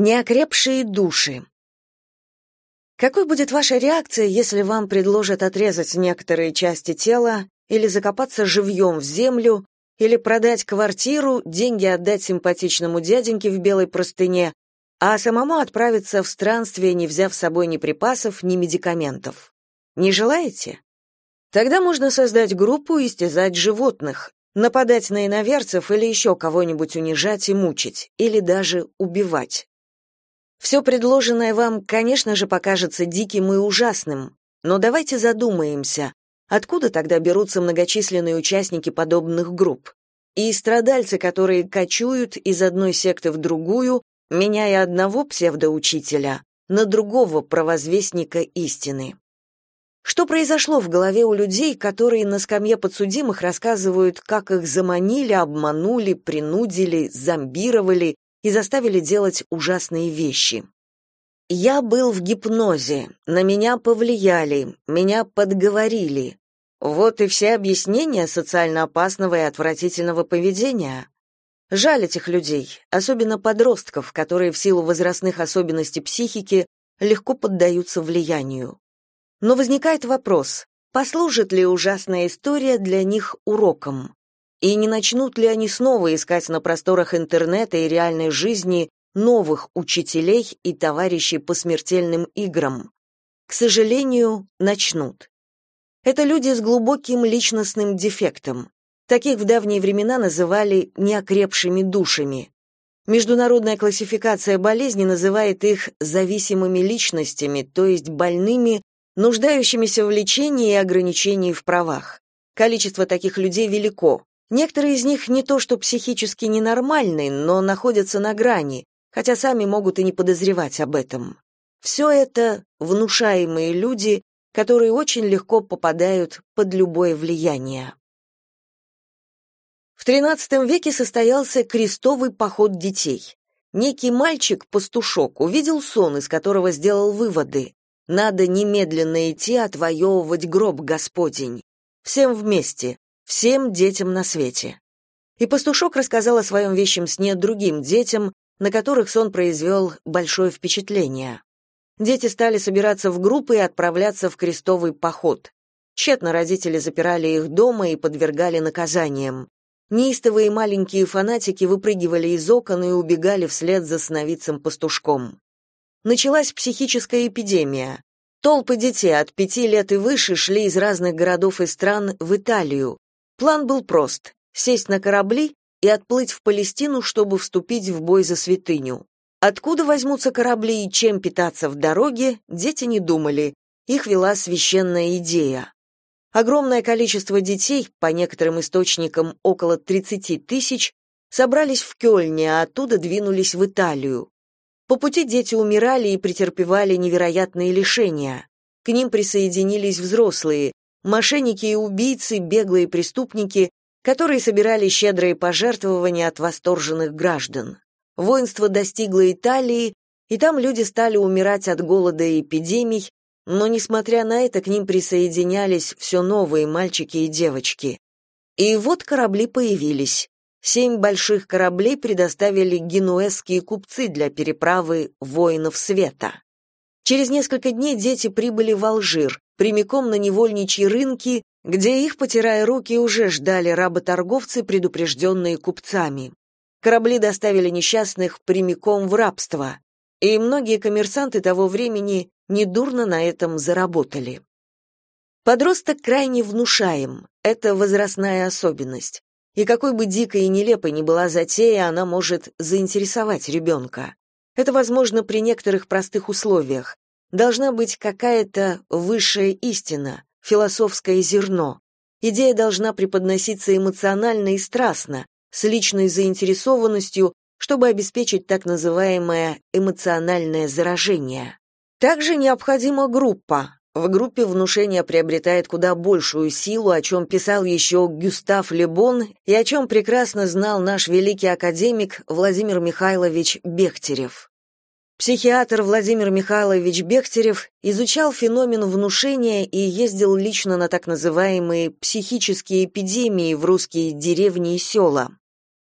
Неокрепшие души. Какой будет ваша реакция, если вам предложат отрезать некоторые части тела или закопаться живьем в землю, или продать квартиру, деньги отдать симпатичному дяденьке в белой простыне, а самому отправиться в странствие, не взяв с собой ни припасов, ни медикаментов? Не желаете? Тогда можно создать группу и истязать животных, нападать на иноверцев или еще кого-нибудь унижать и мучить, или даже убивать. Все предложенное вам, конечно же, покажется диким и ужасным, но давайте задумаемся, откуда тогда берутся многочисленные участники подобных групп? И страдальцы, которые кочуют из одной секты в другую, меняя одного псевдоучителя на другого провозвестника истины. Что произошло в голове у людей, которые на скамье подсудимых рассказывают, как их заманили, обманули, принудили, зомбировали и заставили делать ужасные вещи. Я был в гипнозе, на меня повлияли, меня подговорили. Вот и все объяснения социально опасного и отвратительного поведения. Жаль этих людей, особенно подростков, которые в силу возрастных особенностей психики легко поддаются влиянию. Но возникает вопрос, послужит ли ужасная история для них уроком? И не начнут ли они снова искать на просторах интернета и реальной жизни новых учителей и товарищей по смертельным играм? К сожалению, начнут. Это люди с глубоким личностным дефектом. Таких в давние времена называли неокрепшими душами. Международная классификация болезней называет их зависимыми личностями, то есть больными, нуждающимися в лечении и ограничении в правах. Количество таких людей велико, Некоторые из них не то что психически ненормальны, но находятся на грани, хотя сами могут и не подозревать об этом. Все это внушаемые люди, которые очень легко попадают под любое влияние. В XIII веке состоялся крестовый поход детей. Некий мальчик-пастушок увидел сон, из которого сделал выводы. Надо немедленно идти отвоевывать гроб Господень. Всем вместе, всем детям на свете. И пастушок рассказал о своем вещем сне другим детям, на которых сон произвел большое впечатление. Дети стали собираться в группы и отправляться в крестовый поход. Тщетно родители запирали их дома и подвергали наказаниям. Неистовые маленькие фанатики выпрыгивали из окон и убегали вслед за сновидцем-пастушком. Началась психическая эпидемия. Толпы детей от пяти лет и выше шли из разных городов и стран в Италию, План был прост — сесть на корабли и отплыть в Палестину, чтобы вступить в бой за святыню. Откуда возьмутся корабли и чем питаться в дороге, дети не думали, их вела священная идея. Огромное количество детей, по некоторым источникам около 30 тысяч, собрались в Кёльне, а оттуда двинулись в Италию. По пути дети умирали и претерпевали невероятные лишения. К ним присоединились взрослые, мошенники и убийцы, беглые преступники, которые собирали щедрые пожертвования от восторженных граждан. Воинство достигло Италии, и там люди стали умирать от голода и эпидемий, но, несмотря на это, к ним присоединялись все новые мальчики и девочки. И вот корабли появились. Семь больших кораблей предоставили генуэзские купцы для переправы воинов света. Через несколько дней дети прибыли в Алжир, прямиком на невольничьи рынки, где их, потирая руки, уже ждали работорговцы, предупрежденные купцами. Корабли доставили несчастных прямиком в рабство, и многие коммерсанты того времени недурно на этом заработали. Подросток крайне внушаем, это возрастная особенность. И какой бы дикой и нелепой ни была затея, она может заинтересовать ребенка. Это возможно при некоторых простых условиях должна быть какая-то высшая истина, философское зерно. Идея должна преподноситься эмоционально и страстно, с личной заинтересованностью, чтобы обеспечить так называемое эмоциональное заражение. Также необходима группа. В группе внушение приобретает куда большую силу, о чем писал еще Гюстав Лебон и о чем прекрасно знал наш великий академик Владимир Михайлович Бехтерев. Психиатр Владимир Михайлович Бехтерев изучал феномен внушения и ездил лично на так называемые психические эпидемии в русские деревни и села.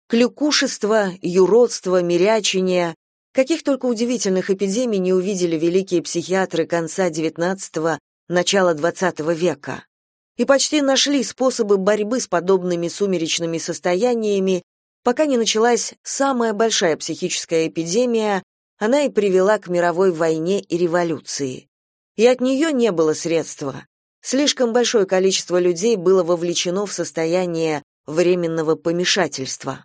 Клюкушество, юродство, мирячение, Каких только удивительных эпидемий не увидели великие психиатры конца XIX – начала XX века. И почти нашли способы борьбы с подобными сумеречными состояниями, пока не началась самая большая психическая эпидемия, она и привела к мировой войне и революции. И от нее не было средства. Слишком большое количество людей было вовлечено в состояние временного помешательства.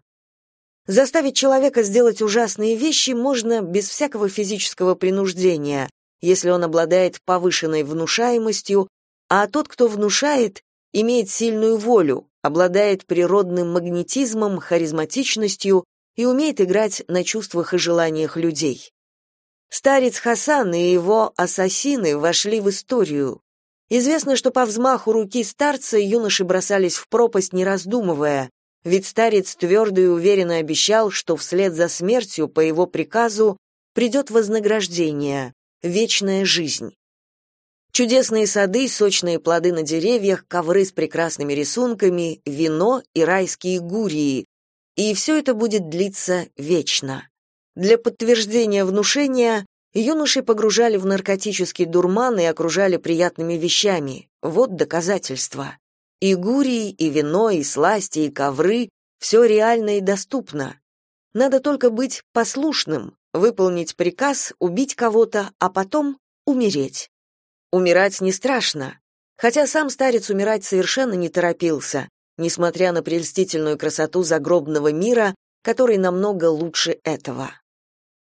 Заставить человека сделать ужасные вещи можно без всякого физического принуждения, если он обладает повышенной внушаемостью, а тот, кто внушает, имеет сильную волю, обладает природным магнетизмом, харизматичностью и умеет играть на чувствах и желаниях людей. Старец Хасан и его ассасины вошли в историю. Известно, что по взмаху руки старца юноши бросались в пропасть, не раздумывая, ведь старец твердо и уверенно обещал, что вслед за смертью, по его приказу, придет вознаграждение, вечная жизнь. Чудесные сады, сочные плоды на деревьях, ковры с прекрасными рисунками, вино и райские гурии. И все это будет длиться вечно. Для подтверждения внушения Юноши погружали в наркотический дурман и окружали приятными вещами. Вот доказательства. И гурии, и вино, и сласти, и ковры — все реально и доступно. Надо только быть послушным, выполнить приказ, убить кого-то, а потом умереть. Умирать не страшно. Хотя сам старец умирать совершенно не торопился, несмотря на прельстительную красоту загробного мира, который намного лучше этого.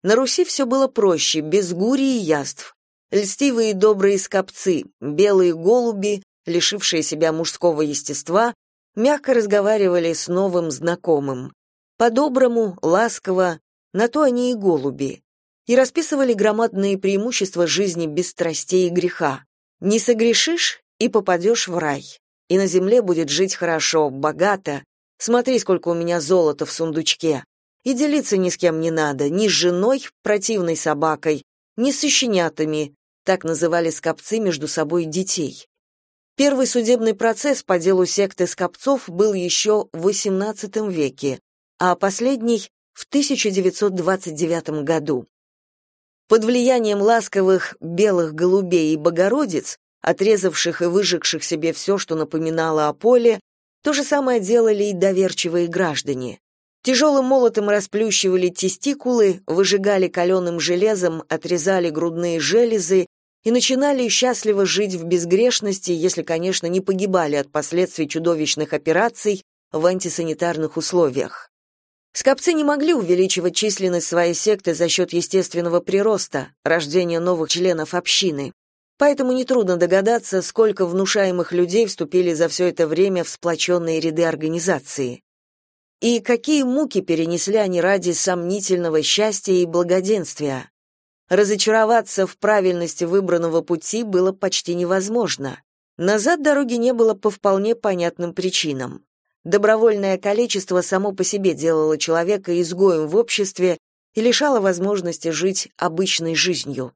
На Руси все было проще, без гури и яств. Льстивые и добрые скопцы, белые голуби, лишившие себя мужского естества, мягко разговаривали с новым знакомым. По-доброму, ласково, на то они и голуби. И расписывали громадные преимущества жизни без страстей и греха. Не согрешишь и попадешь в рай. И на земле будет жить хорошо, богато. Смотри, сколько у меня золота в сундучке. И делиться ни с кем не надо, ни с женой, противной собакой, ни с щенятами, так называли скопцы между собой детей. Первый судебный процесс по делу секты скопцов был еще в XVIII веке, а последний — в 1929 году. Под влиянием ласковых белых голубей и богородиц, отрезавших и выжегших себе все, что напоминало о поле, то же самое делали и доверчивые граждане. Тяжелым молотом расплющивали тестикулы, выжигали каленым железом, отрезали грудные железы и начинали счастливо жить в безгрешности, если, конечно, не погибали от последствий чудовищных операций в антисанитарных условиях. Скопцы не могли увеличивать численность своей секты за счет естественного прироста, рождения новых членов общины. Поэтому нетрудно догадаться, сколько внушаемых людей вступили за все это время в сплоченные ряды организации. И какие муки перенесли они ради сомнительного счастья и благоденствия. Разочароваться в правильности выбранного пути было почти невозможно. Назад дороги не было по вполне понятным причинам. Добровольное количество само по себе делало человека изгоем в обществе и лишало возможности жить обычной жизнью.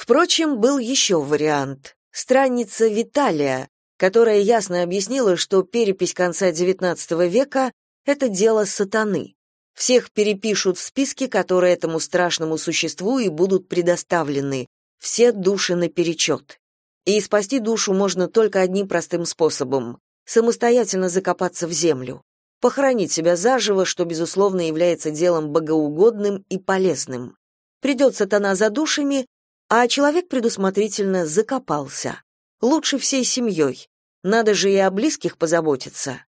Впрочем, был еще вариант. Странница Виталия, которая ясно объяснила, что перепись конца XIX века это дело сатаны. Всех перепишут в списки, которые этому страшному существу и будут предоставлены. Все души наперечет. И спасти душу можно только одним простым способом — самостоятельно закопаться в землю. Похоронить себя заживо, что, безусловно, является делом богоугодным и полезным. Придет сатана за душами, а человек предусмотрительно закопался. Лучше всей семьей. Надо же и о близких позаботиться.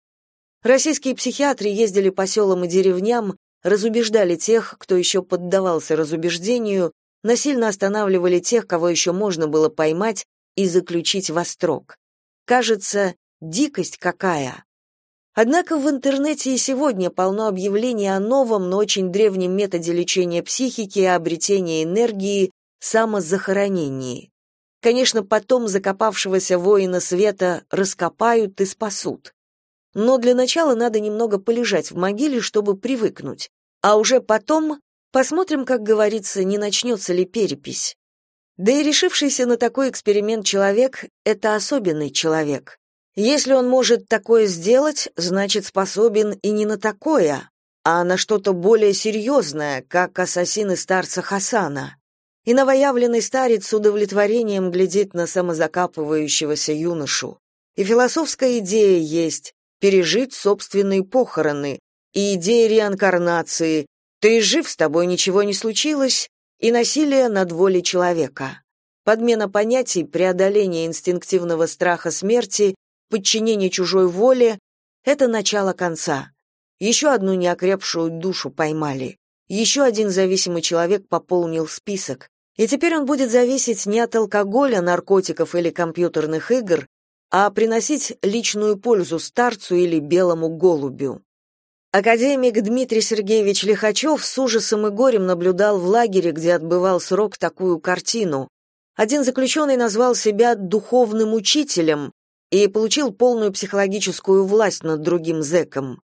Российские психиатры ездили по селам и деревням, разубеждали тех, кто еще поддавался разубеждению, насильно останавливали тех, кого еще можно было поймать и заключить во строк. Кажется, дикость какая. Однако в интернете и сегодня полно объявлений о новом, но очень древнем методе лечения психики и обретения энергии самозахоронении. Конечно, потом закопавшегося воина света раскопают и спасут. Но для начала надо немного полежать в могиле, чтобы привыкнуть. А уже потом посмотрим, как говорится, не начнется ли перепись. Да и решившийся на такой эксперимент человек — это особенный человек. Если он может такое сделать, значит, способен и не на такое. а на что-то более серьезное, как ассасины старца Хасана. И новоявленный старец с удовлетворением глядит на самозакапывающегося юношу. И философская идея есть пережить собственные похороны, и идея реинкарнации «ты жив, с тобой ничего не случилось», и насилие над волей человека. Подмена понятий, преодоление инстинктивного страха смерти, подчинение чужой воле — это начало конца. Еще одну неокрепшую душу поймали. Еще один зависимый человек пополнил список. И теперь он будет зависеть не от алкоголя, наркотиков или компьютерных игр, а приносить личную пользу старцу или белому голубю. Академик Дмитрий Сергеевич Лихачев с ужасом и горем наблюдал в лагере, где отбывал срок, такую картину. Один заключенный назвал себя духовным учителем и получил полную психологическую власть над другим зэком.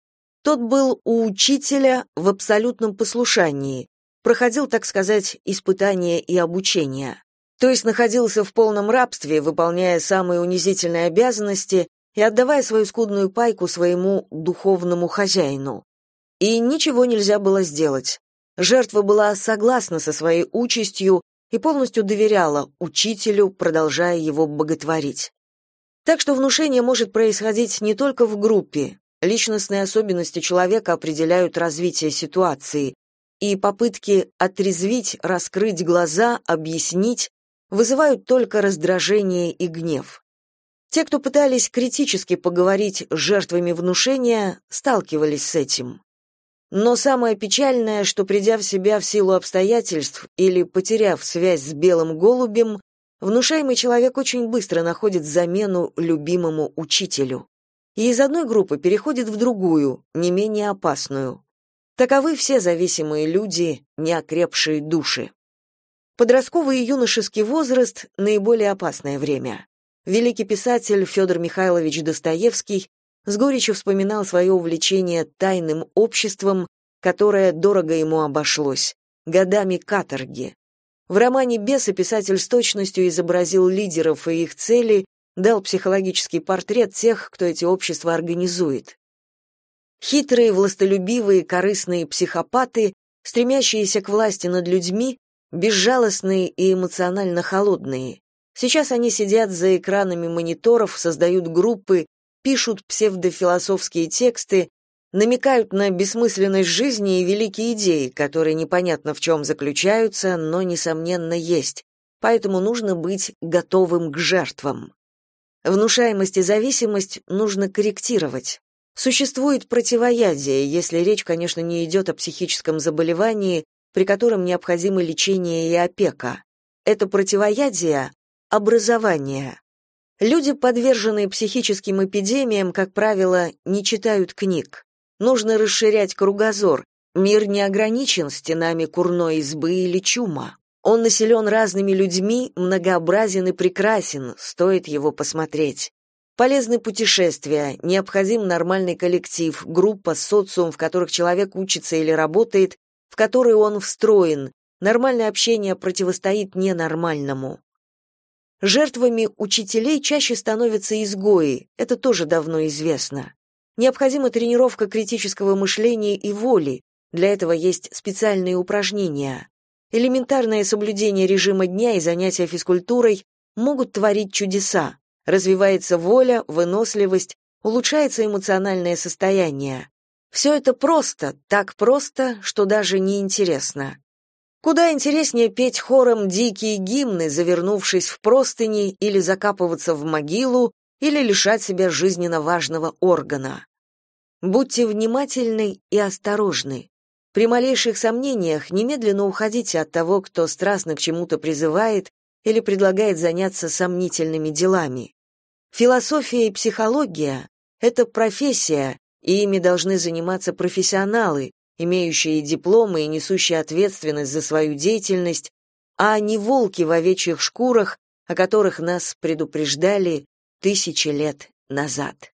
Тот был у учителя в абсолютном послушании, проходил, так сказать, испытания и обучение. То есть находился в полном рабстве, выполняя самые унизительные обязанности и отдавая свою скудную пайку своему духовному хозяину. И ничего нельзя было сделать. Жертва была согласна со своей участью и полностью доверяла учителю, продолжая его боготворить. Так что внушение может происходить не только в группе. Личностные особенности человека определяют развитие ситуации, и попытки отрезвить, раскрыть глаза, объяснить вызывают только раздражение и гнев. Те, кто пытались критически поговорить с жертвами внушения, сталкивались с этим. Но самое печальное, что придя в себя в силу обстоятельств или потеряв связь с белым голубем, внушаемый человек очень быстро находит замену любимому учителю. И из одной группы переходит в другую, не менее опасную. Таковы все зависимые люди, неокрепшие души. Подростковый и юношеский возраст – наиболее опасное время. Великий писатель Федор Михайлович Достоевский с горечью вспоминал свое увлечение тайным обществом, которое дорого ему обошлось, годами каторги. В романе «Бесы» писатель с точностью изобразил лидеров и их цели, дал психологический портрет тех, кто эти общества организует. Хитрые, властолюбивые, корыстные психопаты, стремящиеся к власти над людьми, безжалостные и эмоционально холодные. Сейчас они сидят за экранами мониторов, создают группы, пишут псевдофилософские тексты, намекают на бессмысленность жизни и великие идеи, которые непонятно в чем заключаются, но, несомненно, есть. Поэтому нужно быть готовым к жертвам. Внушаемость и зависимость нужно корректировать. Существует противоядие, если речь, конечно, не идет о психическом заболевании, при котором необходимо лечение и опека. Это противоядие Образование. Люди, подверженные психическим эпидемиям, как правило, не читают книг. Нужно расширять кругозор. Мир не ограничен стенами курной избы или чума. Он населен разными людьми, многообразен и прекрасен, стоит его посмотреть. Полезны путешествия, необходим нормальный коллектив, группа, социум, в которых человек учится или работает, в который он встроен. Нормальное общение противостоит ненормальному. Жертвами учителей чаще становятся изгои, это тоже давно известно. Необходима тренировка критического мышления и воли, для этого есть специальные упражнения. Элементарное соблюдение режима дня и занятия физкультурой могут творить чудеса. Развивается воля, выносливость, улучшается эмоциональное состояние. Все это просто, так просто, что даже не интересно. Куда интереснее петь хором дикие гимны, завернувшись в простыни, или закапываться в могилу, или лишать себя жизненно важного органа. Будьте внимательны и осторожны. При малейших сомнениях немедленно уходите от того, кто страстно к чему-то призывает или предлагает заняться сомнительными делами. Философия и психология — это профессия, и ими должны заниматься профессионалы, имеющие дипломы и несущие ответственность за свою деятельность, а не волки в овечьих шкурах, о которых нас предупреждали тысячи лет назад.